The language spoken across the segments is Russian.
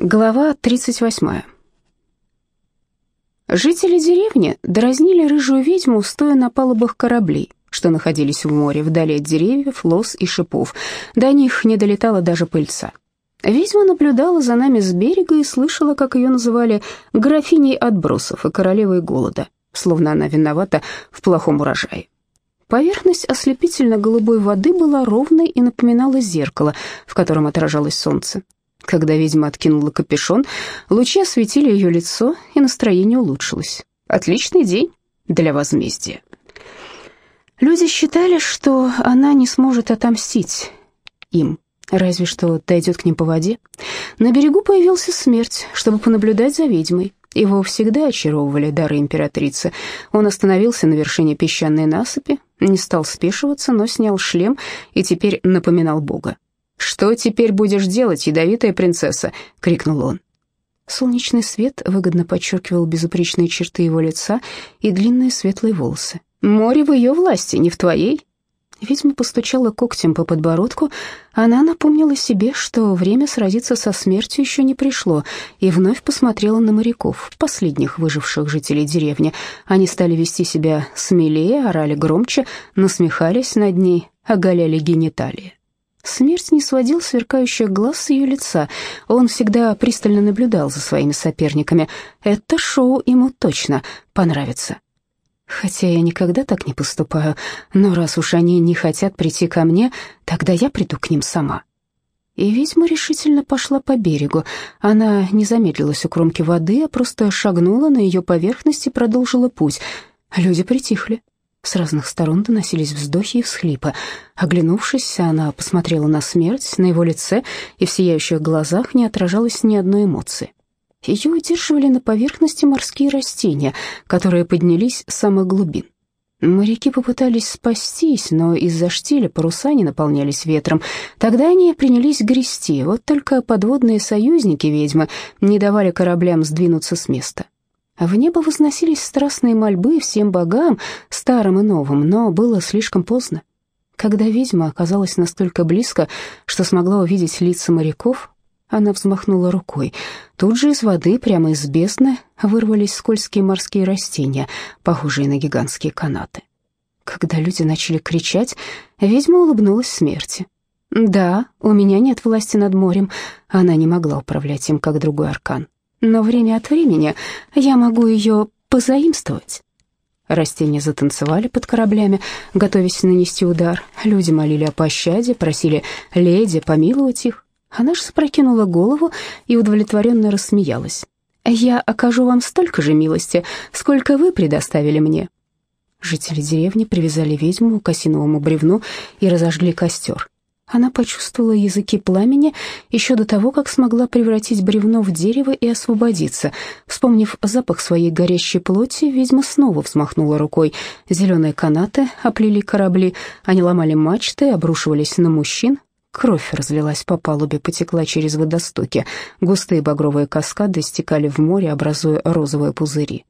Глава 38. Жители деревни дразнили рыжую ведьму, стоя на палубах кораблей, что находились в море, вдали от деревьев, лос и шипов. До них не долетала даже пыльца. Ведьма наблюдала за нами с берега и слышала, как ее называли графиней отбросов и королевой голода, словно она виновата в плохом урожае. Поверхность ослепительно-голубой воды была ровной и напоминала зеркало, в котором отражалось солнце. Когда ведьма откинула капюшон, лучи осветили ее лицо, и настроение улучшилось. Отличный день для возмездия. Люди считали, что она не сможет отомстить им, разве что дойдет к ним по воде. На берегу появился смерть, чтобы понаблюдать за ведьмой. Его всегда очаровывали дары императрицы. Он остановился на вершине песчаной насыпи, не стал спешиваться, но снял шлем и теперь напоминал бога. «Что теперь будешь делать, ядовитая принцесса?» — крикнул он. Солнечный свет выгодно подчеркивал безупречные черты его лица и длинные светлые волосы. «Море в ее власти, не в твоей». Ведьма постучала когтем по подбородку. Она напомнила себе, что время сразиться со смертью еще не пришло, и вновь посмотрела на моряков, последних выживших жителей деревни. Они стали вести себя смелее, орали громче, насмехались над ней, оголяли гениталии. Смерть не сводил сверкающих глаз с ее лица. Он всегда пристально наблюдал за своими соперниками. Это шоу ему точно понравится. Хотя я никогда так не поступаю, но раз уж они не хотят прийти ко мне, тогда я приду к ним сама. И ведьма решительно пошла по берегу. Она не замедлилась у кромки воды, а просто шагнула на ее поверхность и продолжила путь. Люди притихли. С разных сторон доносились вздохи и всхлипы. Оглянувшись, она посмотрела на смерть, на его лице, и в сияющих глазах не отражалось ни одной эмоции. Ее удерживали на поверхности морские растения, которые поднялись с самых глубин. Моряки попытались спастись, но из-за штиля паруса не наполнялись ветром. Тогда они принялись грести, вот только подводные союзники ведьмы не давали кораблям сдвинуться с места. В небо возносились страстные мольбы всем богам, старым и новым, но было слишком поздно. Когда ведьма оказалась настолько близко, что смогла увидеть лица моряков, она взмахнула рукой. Тут же из воды, прямо из бездны, вырвались скользкие морские растения, похожие на гигантские канаты. Когда люди начали кричать, ведьма улыбнулась смерти. «Да, у меня нет власти над морем». Она не могла управлять им, как другой аркан но время от времени я могу ее позаимствовать». Растения затанцевали под кораблями, готовясь нанести удар. Люди молили о пощаде, просили леди помиловать их. Она же запрокинула голову и удовлетворенно рассмеялась. «Я окажу вам столько же милости, сколько вы предоставили мне». Жители деревни привязали ведьму к осиновому бревну и разожгли костер. Она почувствовала языки пламени еще до того, как смогла превратить бревно в дерево и освободиться. Вспомнив запах своей горящей плоти, ведьма снова взмахнула рукой. Зеленые канаты оплели корабли, они ломали мачты, обрушивались на мужчин. Кровь разлилась по палубе, потекла через водостоки. Густые багровые каскады стекали в море, образуя розовые пузыри.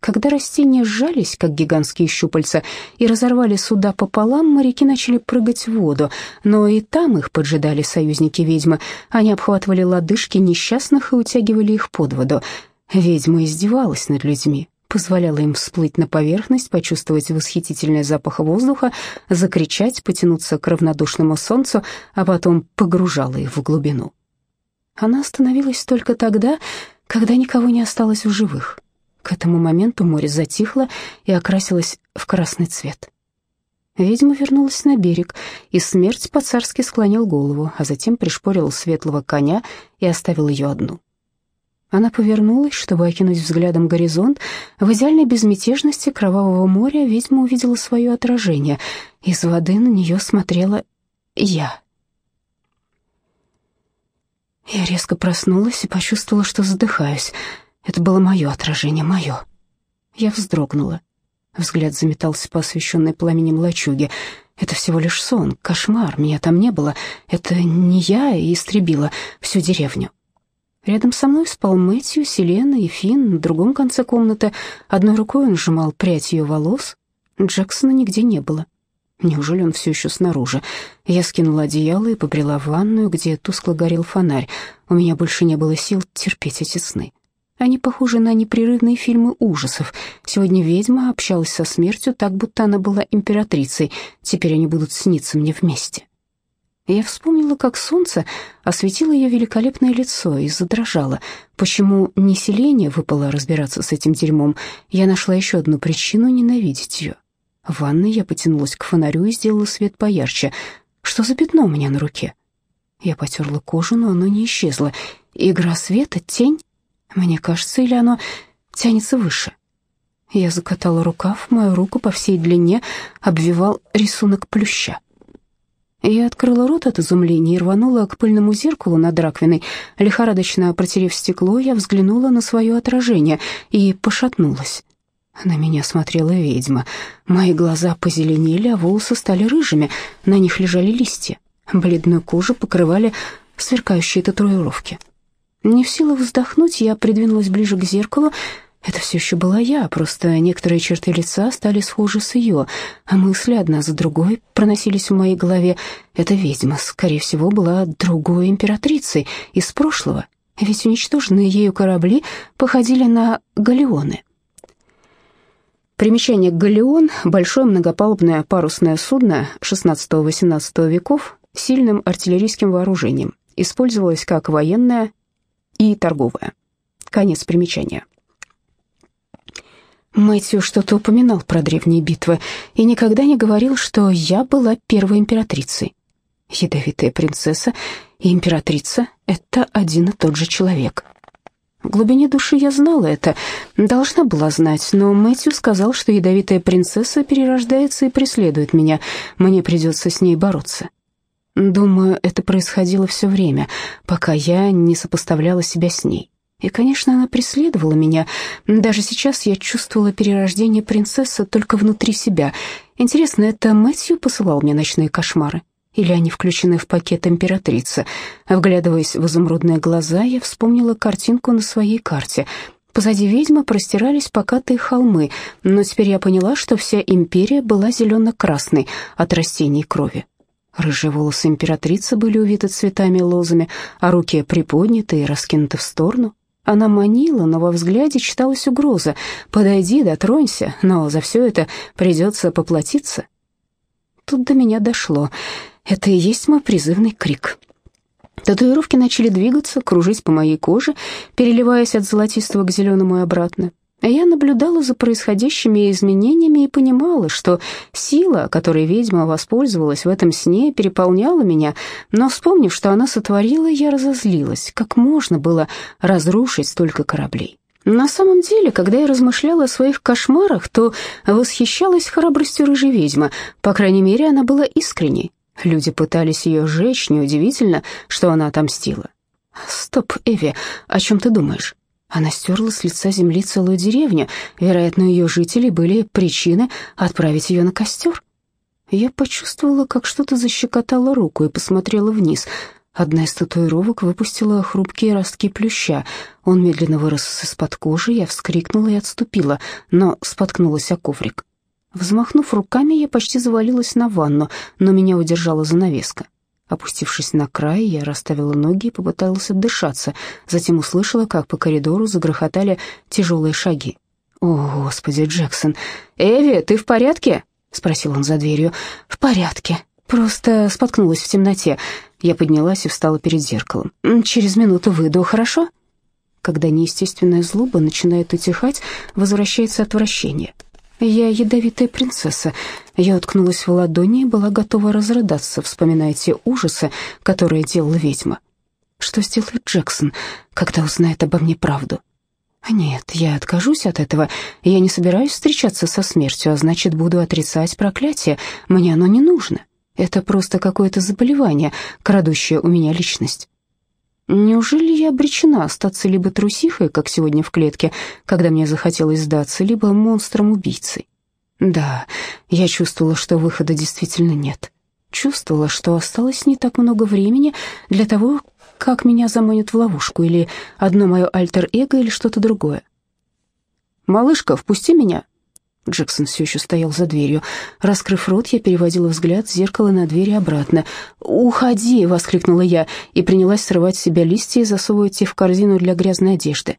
Когда растения сжались, как гигантские щупальца, и разорвали суда пополам, моряки начали прыгать в воду, но и там их поджидали союзники ведьмы. Они обхватывали лодыжки несчастных и утягивали их под воду. Ведьма издевалась над людьми, позволяла им всплыть на поверхность, почувствовать восхитительный запах воздуха, закричать, потянуться к равнодушному солнцу, а потом погружала их в глубину. Она остановилась только тогда, когда никого не осталось в живых. К этому моменту море затихло и окрасилось в красный цвет. Ведьма вернулась на берег, и смерть по-царски склонил голову, а затем пришпорил светлого коня и оставил ее одну. Она повернулась, чтобы окинуть взглядом горизонт. В идеальной безмятежности кровавого моря ведьма увидела свое отражение. Из воды на нее смотрела я. Я резко проснулась и почувствовала, что задыхаюсь. Это было мое отражение, мое. Я вздрогнула. Взгляд заметался по освещенной пламенем лачуге. Это всего лишь сон, кошмар, меня там не было. Это не я истребила всю деревню. Рядом со мной спал Мэтью, Селена и Финн на другом конце комнаты. Одной рукой он сжимал прядь ее волос. Джексона нигде не было. Неужели он все еще снаружи? Я скинула одеяло и побрела в ванную, где тускло горел фонарь. У меня больше не было сил терпеть эти сны. Они похожи на непрерывные фильмы ужасов. Сегодня ведьма общалась со смертью так, будто она была императрицей. Теперь они будут сниться мне вместе. Я вспомнила, как солнце осветило ее великолепное лицо и задрожала. Почему не селение выпало разбираться с этим дерьмом? Я нашла еще одну причину ненавидеть ее. В ванной я потянулась к фонарю и сделала свет поярче. Что за пятно у меня на руке? Я потерла кожу, но оно не исчезло. Игра света, тень? Мне кажется, или оно тянется выше? Я закатала рукав, мою руку по всей длине обвивал рисунок плюща. Я открыла рот от изумления и рванула к пыльному зеркалу над раковиной. Лихорадочно протерев стекло, я взглянула на свое отражение и пошатнулась. На меня смотрела ведьма. Мои глаза позеленели, а волосы стали рыжими. На них лежали листья. Бледную кожу покрывали сверкающие татуировки. Не в силах вздохнуть, я придвинулась ближе к зеркалу. Это все еще была я, просто некоторые черты лица стали схожи с ее, а мысли одна за другой проносились в моей голове. Эта ведьма, скорее всего, была другой императрицей из прошлого, ведь уничтоженные ею корабли походили на галеоны. Примечание «Галеон» — большое многопалубное парусное судно XVI-XVIII веков с сильным артиллерийским вооружением. Использовалось как военное и торговое. Конец примечания. Мэтью что-то упоминал про древние битвы и никогда не говорил, что я была первой императрицей. Ядовитая принцесса и императрица — это один и тот же человек. В глубине души я знала это, должна была знать, но Мэтью сказал, что ядовитая принцесса перерождается и преследует меня, мне придется с ней бороться. Думаю, это происходило все время, пока я не сопоставляла себя с ней. И, конечно, она преследовала меня. Даже сейчас я чувствовала перерождение принцессы только внутри себя. Интересно, это Мэтью посылал мне ночные кошмары? Или они включены в пакет императрицы? Вглядываясь в изумрудные глаза, я вспомнила картинку на своей карте. Позади ведьмы простирались покатые холмы, но теперь я поняла, что вся империя была зелено-красной от растений крови. Рыжие волосы императрицы были увиты цветами и лозами, а руки приподняты и раскинуты в сторону. Она манила, но во взгляде читалась угроза. «Подойди, дотронься, но за все это придется поплатиться». Тут до меня дошло. Это и есть мой призывный крик. Татуировки начали двигаться, кружить по моей коже, переливаясь от золотистого к зеленому и обратно. Я наблюдала за происходящими изменениями и понимала, что сила, которой ведьма воспользовалась в этом сне, переполняла меня, но, вспомнив, что она сотворила, я разозлилась. Как можно было разрушить столько кораблей? На самом деле, когда я размышляла о своих кошмарах, то восхищалась храбростью рыжей ведьмы. По крайней мере, она была искренней. Люди пытались ее сжечь, неудивительно, что она отомстила. «Стоп, Эви, о чем ты думаешь?» Она стерла с лица земли целую деревню. Вероятно, ее жители были причины отправить ее на костер. Я почувствовала, как что-то защекотало руку и посмотрела вниз. Одна из татуировок выпустила хрупкие ростки плюща. Он медленно вырос из-под кожи, я вскрикнула и отступила, но споткнулась о коврик. Взмахнув руками, я почти завалилась на ванну, но меня удержала занавеска. Опустившись на край, я расставила ноги и попыталась отдышаться. Затем услышала, как по коридору загрохотали тяжелые шаги. «О, Господи, Джексон! Эви, ты в порядке?» — спросил он за дверью. «В порядке. Просто споткнулась в темноте». Я поднялась и встала перед зеркалом. «Через минуту выйду, хорошо?» Когда неестественная злоба начинает утихать, возвращается отвращение — я ядовитая принцесса. Я уткнулась в ладони и была готова разрыдаться, вспоминая те ужасы, которые делала ведьма. Что сделает Джексон, когда узнает обо мне правду? Нет, я откажусь от этого. Я не собираюсь встречаться со смертью, а значит, буду отрицать проклятие. Мне оно не нужно. Это просто какое-то заболевание, крадущее у меня личность. Неужели я обречена остаться либо трусихой, как сегодня в клетке, когда мне захотелось сдаться, либо монстром-убийцей? Да, я чувствовала, что выхода действительно нет. Чувствовала, что осталось не так много времени для того, как меня заманят в ловушку, или одно мое альтер-эго, или что-то другое. «Малышка, впусти меня!» Джексон все еще стоял за дверью. Раскрыв рот, я переводила взгляд с зеркала на дверь и обратно. «Уходи!» — воскликнула я и принялась срывать с себя листья и засовывать их в корзину для грязной одежды.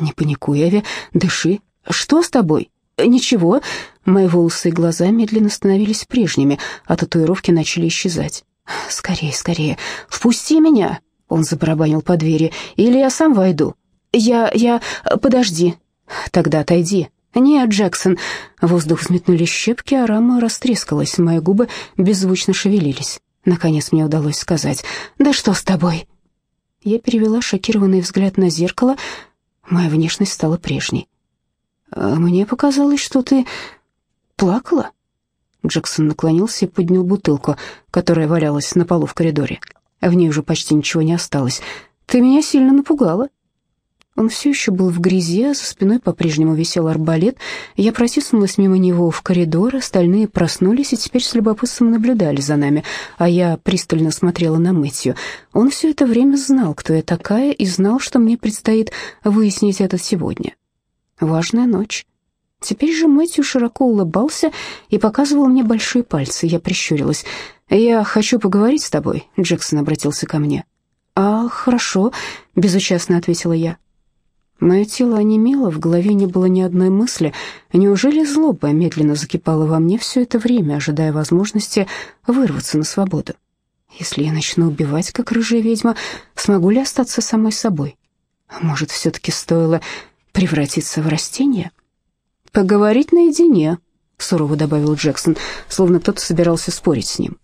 «Не паникуй, Эви, дыши. Что с тобой?» «Ничего». Мои волосы и глаза медленно становились прежними, а татуировки начали исчезать. «Скорее, скорее, впусти меня!» Он забарабанил по двери. «Или я сам войду?» «Я... я... подожди». «Тогда отойди». «Нет, Джексон». Воздух взметнули щепки, а рама растрескалась, мои губы беззвучно шевелились. Наконец мне удалось сказать «Да что с тобой?» Я перевела шокированный взгляд на зеркало. Моя внешность стала прежней. «А «Мне показалось, что ты плакала?» Джексон наклонился и поднял бутылку, которая валялась на полу в коридоре. В ней уже почти ничего не осталось. «Ты меня сильно напугала». Он все еще был в грязи, а за спиной по-прежнему висел арбалет. Я протиснулась мимо него в коридор, остальные проснулись и теперь с любопытством наблюдали за нами, а я пристально смотрела на Мэтью. Он все это время знал, кто я такая, и знал, что мне предстоит выяснить это сегодня. Важная ночь. Теперь же Мэтью широко улыбался и показывал мне большие пальцы. Я прищурилась. «Я хочу поговорить с тобой», — Джексон обратился ко мне. «А, хорошо», — безучастно ответила я. Мое тело онемело, в голове не было ни одной мысли. Неужели злоба медленно закипала во мне все это время, ожидая возможности вырваться на свободу? Если я начну убивать, как рыжая ведьма, смогу ли остаться самой собой? Может, все-таки стоило превратиться в растение? «Поговорить наедине», — сурово добавил Джексон, словно кто-то собирался спорить с ним.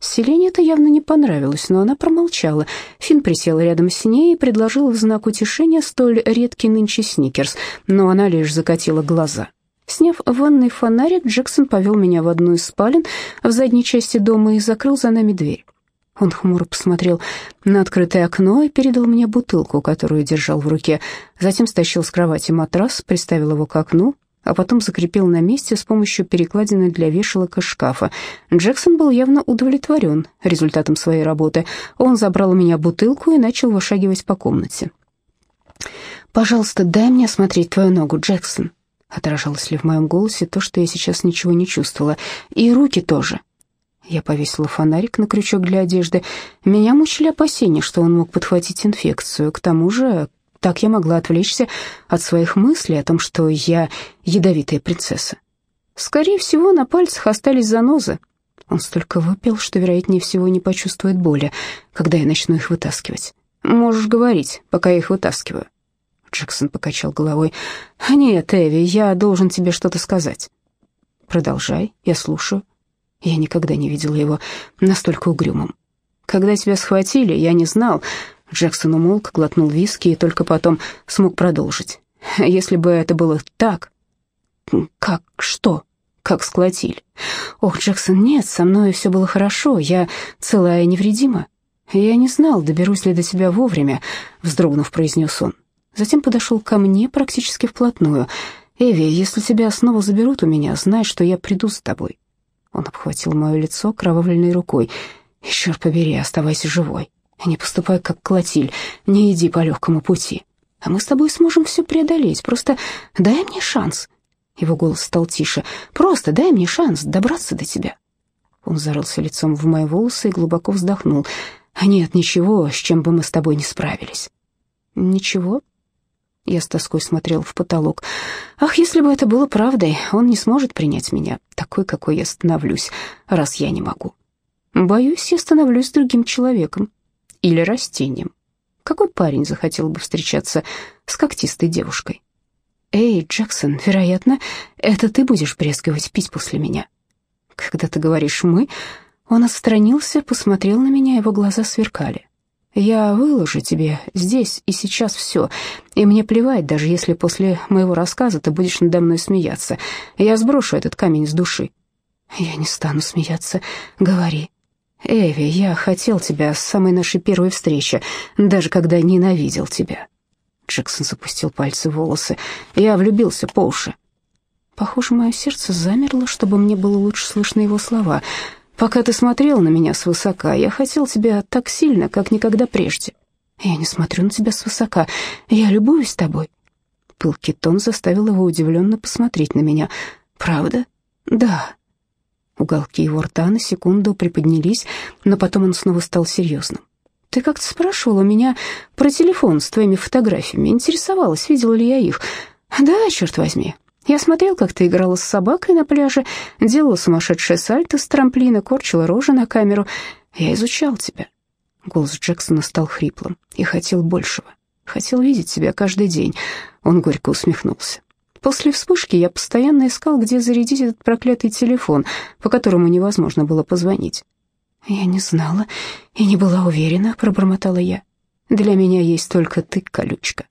Селене это явно не понравилось, но она промолчала. Финн присел рядом с ней и предложил в знак утешения столь редкий нынче сникерс, но она лишь закатила глаза. Сняв ванный фонарик, Джексон повел меня в одну из спален в задней части дома и закрыл за нами дверь. Он хмуро посмотрел на открытое окно и передал мне бутылку, которую держал в руке. Затем стащил с кровати матрас, приставил его к окну, а потом закрепил на месте с помощью перекладины для вешалок шкафа. Джексон был явно удовлетворен результатом своей работы. Он забрал у меня бутылку и начал вышагивать по комнате. «Пожалуйста, дай мне осмотреть твою ногу, Джексон», отражалось ли в моем голосе то, что я сейчас ничего не чувствовала, и руки тоже. Я повесила фонарик на крючок для одежды. Меня мучили опасения, что он мог подхватить инфекцию. К тому же, так я могла отвлечься от своих мыслей о том, что я ядовитая принцесса. Скорее всего, на пальцах остались занозы. Он столько выпил, что, вероятнее всего, не почувствует боли, когда я начну их вытаскивать. Можешь говорить, пока я их вытаскиваю. Джексон покачал головой. «Нет, Эви, я должен тебе что-то сказать». «Продолжай, я слушаю». Я никогда не видела его настолько угрюмым. «Когда тебя схватили, я не знал, Джексон умолк, глотнул виски и только потом смог продолжить. «Если бы это было так...» «Как? Что?» «Как склотили?» «Ох, Джексон, нет, со мной все было хорошо, я целая и невредима». «Я не знал, доберусь ли до тебя вовремя», — вздрогнув, произнес он. Затем подошел ко мне практически вплотную. «Эви, если тебя снова заберут у меня, знай, что я приду с тобой». Он обхватил мое лицо кровавленной рукой. «И, черт побери, оставайся живой». Не поступай как Клотиль, не иди по легкому пути. А мы с тобой сможем все преодолеть, просто дай мне шанс». Его голос стал тише. «Просто дай мне шанс добраться до тебя». Он зарылся лицом в мои волосы и глубоко вздохнул. «Нет ничего, с чем бы мы с тобой не справились». «Ничего?» Я с тоской смотрел в потолок. «Ах, если бы это было правдой, он не сможет принять меня, такой, какой я становлюсь, раз я не могу. Боюсь, я становлюсь другим человеком, или растением. Какой парень захотел бы встречаться с когтистой девушкой? «Эй, Джексон, вероятно, это ты будешь брезговать пить после меня». «Когда ты говоришь «мы», он отстранился, посмотрел на меня, его глаза сверкали. «Я выложу тебе здесь и сейчас все, и мне плевать, даже если после моего рассказа ты будешь надо мной смеяться. Я сброшу этот камень с души». «Я не стану смеяться. Говори». «Эви, я хотел тебя с самой нашей первой встречи, даже когда ненавидел тебя». Джексон запустил пальцы в волосы. «Я влюбился по уши». Похоже, мое сердце замерло, чтобы мне было лучше слышно его слова. «Пока ты смотрел на меня свысока, я хотел тебя так сильно, как никогда прежде. Я не смотрю на тебя свысока, я любуюсь тобой». Пылкий тон заставил его удивленно посмотреть на меня. «Правда?» «Да». Уголки его рта на секунду приподнялись, но потом он снова стал серьезным. «Ты как-то спрашивал у меня про телефон с твоими фотографиями. Интересовалась, видела ли я их. Да, черт возьми. Я смотрел, как ты играла с собакой на пляже, делала сумасшедшее сальто с трамплина, корчила рожи на камеру. Я изучал тебя». Голос Джексона стал хриплым и хотел большего. Хотел видеть тебя каждый день. Он горько усмехнулся. После вспышки я постоянно искал, где зарядить этот проклятый телефон, по которому невозможно было позвонить. «Я не знала и не была уверена», — пробормотала я. «Для меня есть только ты, колючка».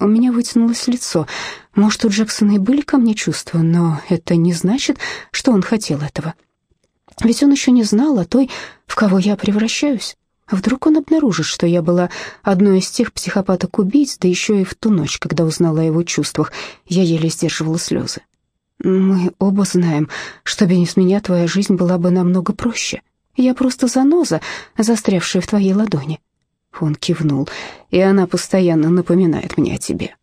У меня вытянулось лицо. Может, у Джексона и были ко мне чувства, но это не значит, что он хотел этого. Ведь он еще не знал о той, в кого я превращаюсь. Вдруг он обнаружит, что я была одной из тех психопаток-убийц, да еще и в ту ночь, когда узнала о его чувствах, я еле сдерживала слезы. Мы оба знаем, что без меня твоя жизнь была бы намного проще. Я просто заноза, застрявшая в твоей ладони. Он кивнул, и она постоянно напоминает мне о тебе.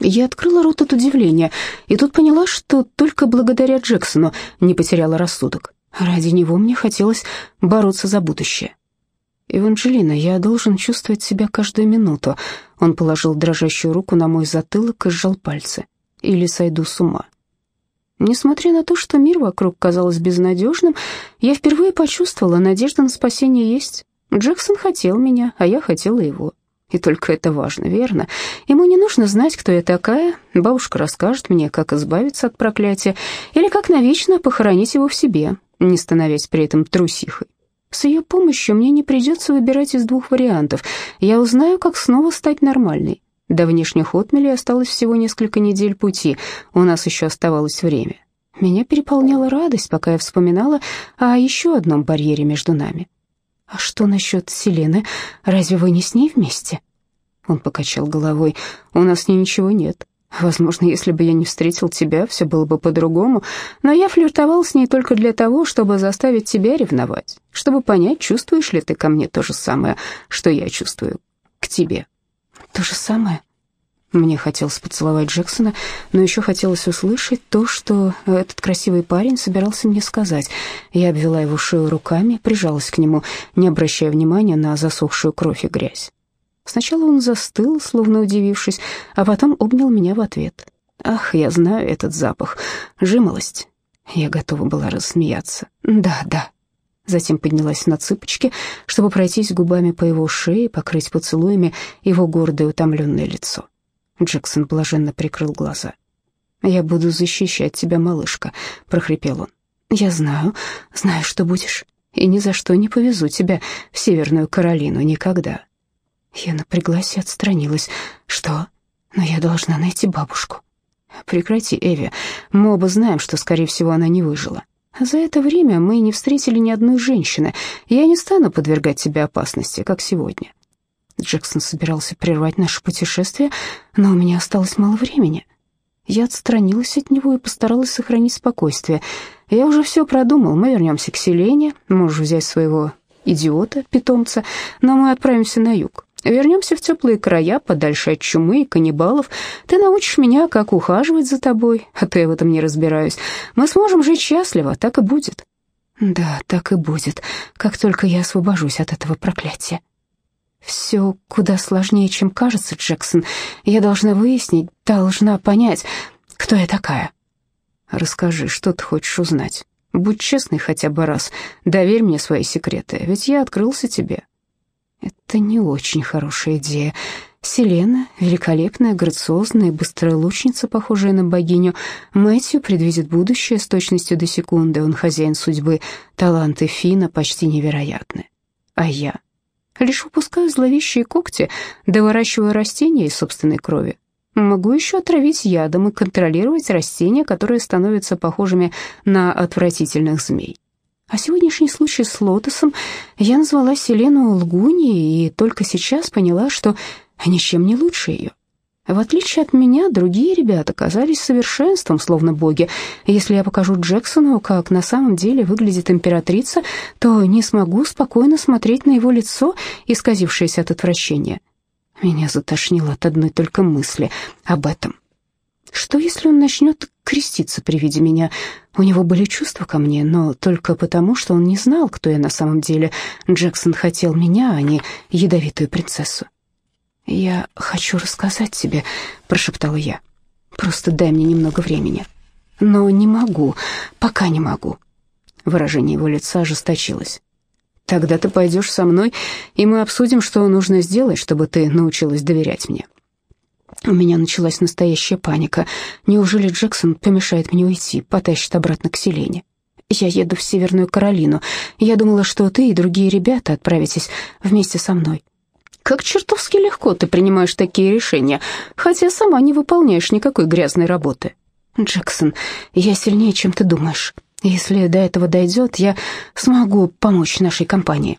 Я открыла рот от удивления, и тут поняла, что только благодаря Джексону не потеряла рассудок. Ради него мне хотелось бороться за будущее. «Эванжелина, я должен чувствовать себя каждую минуту». Он положил дрожащую руку на мой затылок и сжал пальцы. «Или сойду с ума». Несмотря на то, что мир вокруг казался безнадежным, я впервые почувствовала, надежда на спасение есть. Джексон хотел меня, а я хотела его. И только это важно, верно? Ему не нужно знать, кто я такая. Бабушка расскажет мне, как избавиться от проклятия, или как навечно похоронить его в себе, не становясь при этом трусихой. С ее помощью мне не придется выбирать из двух вариантов. Я узнаю, как снова стать нормальной. До внешних отмелей осталось всего несколько недель пути, у нас еще оставалось время. Меня переполняла радость, пока я вспоминала о еще одном барьере между нами. «А что насчет Селены? Разве вы не с ней вместе?» Он покачал головой. «У нас с ней ничего нет. Возможно, если бы я не встретил тебя, все было бы по-другому, но я флиртовал с ней только для того, чтобы заставить тебя ревновать, чтобы понять, чувствуешь ли ты ко мне то же самое, что я чувствую к тебе. То же самое? Мне хотелось поцеловать Джексона, но еще хотелось услышать то, что этот красивый парень собирался мне сказать. Я обвела его шею руками, прижалась к нему, не обращая внимания на засохшую кровь и грязь. Сначала он застыл, словно удивившись, а потом обнял меня в ответ. «Ах, я знаю этот запах. Жимолость». Я готова была рассмеяться. «Да, да». Затем поднялась на цыпочки, чтобы пройтись губами по его шее, покрыть поцелуями его гордое утомленное лицо. Джексон блаженно прикрыл глаза. «Я буду защищать тебя, малышка», — прохрипел он. «Я знаю, знаю, что будешь, и ни за что не повезу тебя в Северную Каролину никогда. Я напряглась и отстранилась. «Что? Но я должна найти бабушку». «Прекрати, Эви. Мы оба знаем, что, скорее всего, она не выжила. За это время мы не встретили ни одной женщины. Я не стану подвергать тебя опасности, как сегодня». Джексон собирался прервать наше путешествие, но у меня осталось мало времени. Я отстранилась от него и постаралась сохранить спокойствие. Я уже все продумал. Мы вернемся к Селене, можешь взять своего идиота, питомца, но мы отправимся на юг. Вернемся в теплые края, подальше от чумы и каннибалов. Ты научишь меня, как ухаживать за тобой, а то я в этом не разбираюсь. Мы сможем жить счастливо, так и будет». «Да, так и будет, как только я освобожусь от этого проклятия». «Все куда сложнее, чем кажется, Джексон. Я должна выяснить, должна понять, кто я такая». «Расскажи, что ты хочешь узнать. Будь честный хотя бы раз. Доверь мне свои секреты, ведь я открылся тебе. Это не очень хорошая идея. Селена, великолепная, грациозная, быстрая лучница, похожая на богиню. Мэтью предвидит будущее с точностью до секунды. Он хозяин судьбы. Таланты Фина почти невероятны. А я лишь выпускаю зловещие когти, да выращиваю растения из собственной крови. Могу еще отравить ядом и контролировать растения, которые становятся похожими на отвратительных змей. А сегодняшний случай с Лотосом я назвала Селену лгуньей и только сейчас поняла, что ничем не лучше ее. В отличие от меня, другие ребята казались совершенством, словно боги. Если я покажу Джексону, как на самом деле выглядит императрица, то не смогу спокойно смотреть на его лицо, исказившееся от отвращения. Меня затошнило от одной только мысли об этом. Что, если он начнет креститься при виде меня? У него были чувства ко мне, но только потому, что он не знал, кто я на самом деле. Джексон хотел меня, а не ядовитую принцессу. «Я хочу рассказать тебе», — прошептала я. «Просто дай мне немного времени». «Но не могу, пока не могу». Выражение его лица ожесточилось. «Тогда ты пойдешь со мной, и мы обсудим, что нужно сделать, чтобы ты научилась доверять мне». У меня началась настоящая паника. Неужели Джексон помешает мне уйти, потащит обратно к Селене? Я еду в Северную Каролину. Я думала, что ты и другие ребята отправитесь вместе со мной. Как чертовски легко ты принимаешь такие решения, хотя сама не выполняешь никакой грязной работы. Джексон, я сильнее, чем ты думаешь. Если до этого дойдет, я смогу помочь нашей компании.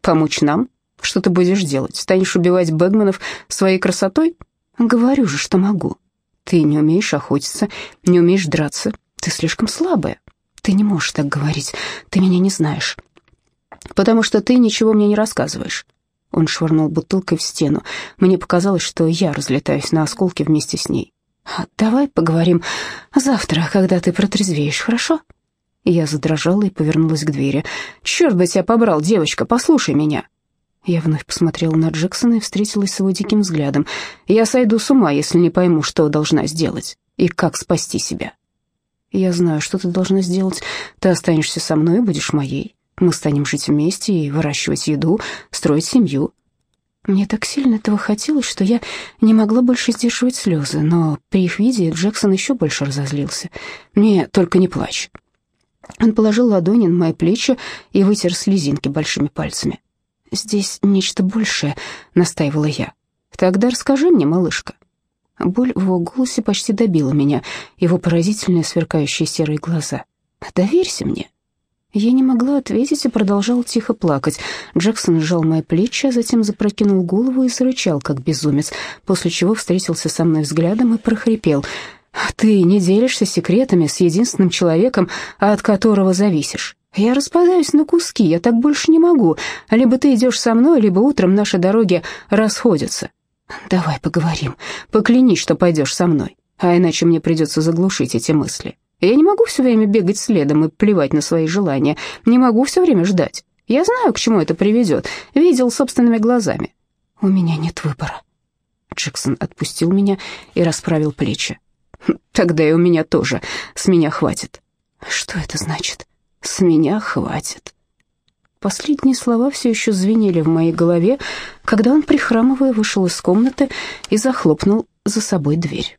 Помочь нам? Что ты будешь делать? Станешь убивать Бэгманов своей красотой? Говорю же, что могу. Ты не умеешь охотиться, не умеешь драться. Ты слишком слабая. Ты не можешь так говорить. Ты меня не знаешь. Потому что ты ничего мне не рассказываешь. Он швырнул бутылкой в стену. Мне показалось, что я разлетаюсь на осколки вместе с ней. «А «Давай поговорим завтра, когда ты протрезвеешь, хорошо?» Я задрожала и повернулась к двери. «Черт бы тебя побрал, девочка, послушай меня!» Я вновь посмотрела на Джексона и встретилась с его диким взглядом. «Я сойду с ума, если не пойму, что должна сделать и как спасти себя». «Я знаю, что ты должна сделать. Ты останешься со мной и будешь моей. Мы станем жить вместе и выращивать еду, строить семью». Мне так сильно этого хотелось, что я не могла больше сдерживать слезы, но при их виде Джексон еще больше разозлился. «Не, только не плачь». Он положил ладони на мои плечи и вытер слезинки большими пальцами. «Здесь нечто большее», — настаивала я. «Тогда расскажи мне, малышка». Боль в его голосе почти добила меня, его поразительные сверкающие серые глаза. «Доверься мне». Я не могла ответить и продолжала тихо плакать. Джексон сжал мои плечи, а затем запрокинул голову и зарычал, как безумец, после чего встретился со мной взглядом и прохрипел. «Ты не делишься секретами с единственным человеком, от которого зависишь. Я распадаюсь на куски, я так больше не могу. Либо ты идешь со мной, либо утром наши дороги расходятся. Давай поговорим. Поклянись, что пойдешь со мной, а иначе мне придется заглушить эти мысли. Я не могу все время бегать следом и плевать на свои желания. Не могу все время ждать. Я знаю, к чему это приведет. Видел собственными глазами. У меня нет выбора. Джексон отпустил меня и расправил плечи. Тогда и у меня тоже. С меня хватит. Что это значит? С меня хватит. Последние слова все еще звенели в моей голове, когда он, прихрамывая, вышел из комнаты и захлопнул за собой дверь.